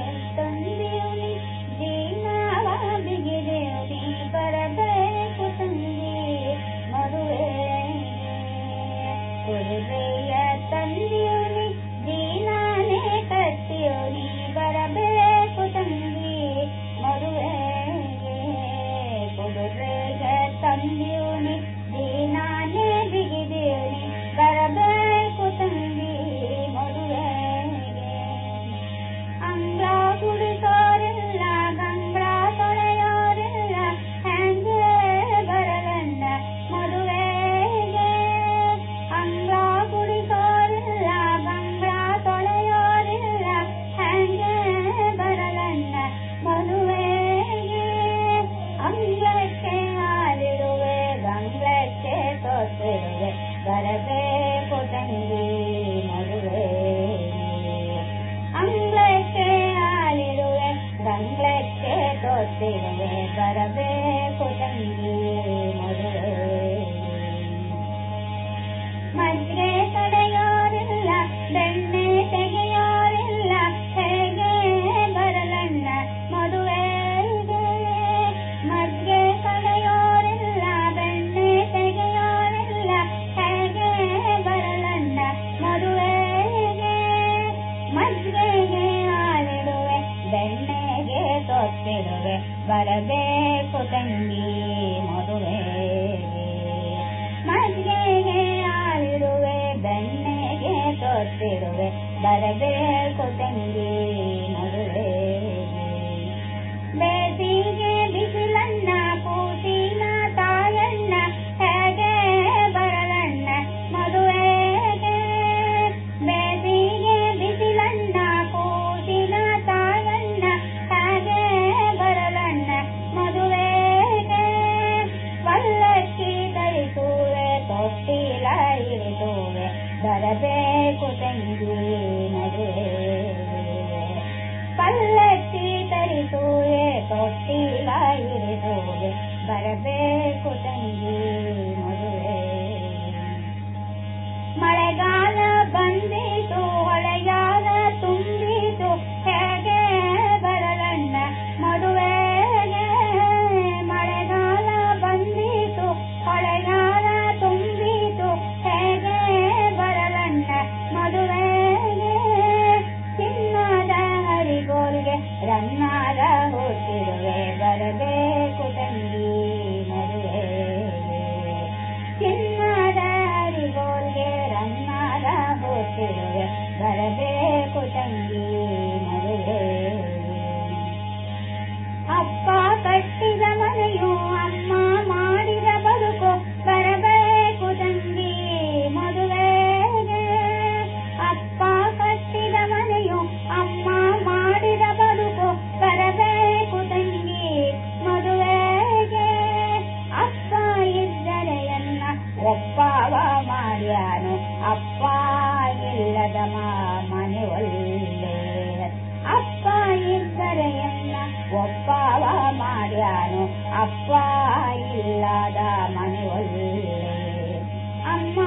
Yes, ಬರಬೇಕು ತಂಗಿ ಮದುವೆ ಮಜ್ಗೆ वरदे कुदङ्गी Savior. ಅಪ್ಪ ಇಲ್ಲದ ಮನೆಯೊಳ್ಳೆ ಅಪ್ಪ ಇದ್ದರೆ ಎನ್ನ ಒಪ್ಪವ ಮಾಡ್ಯಾನು ಅಪ್ಪ ಇಲ್ಲದ ಮನೆಯೊಳ್ಳೆ ಅಮ್ಮ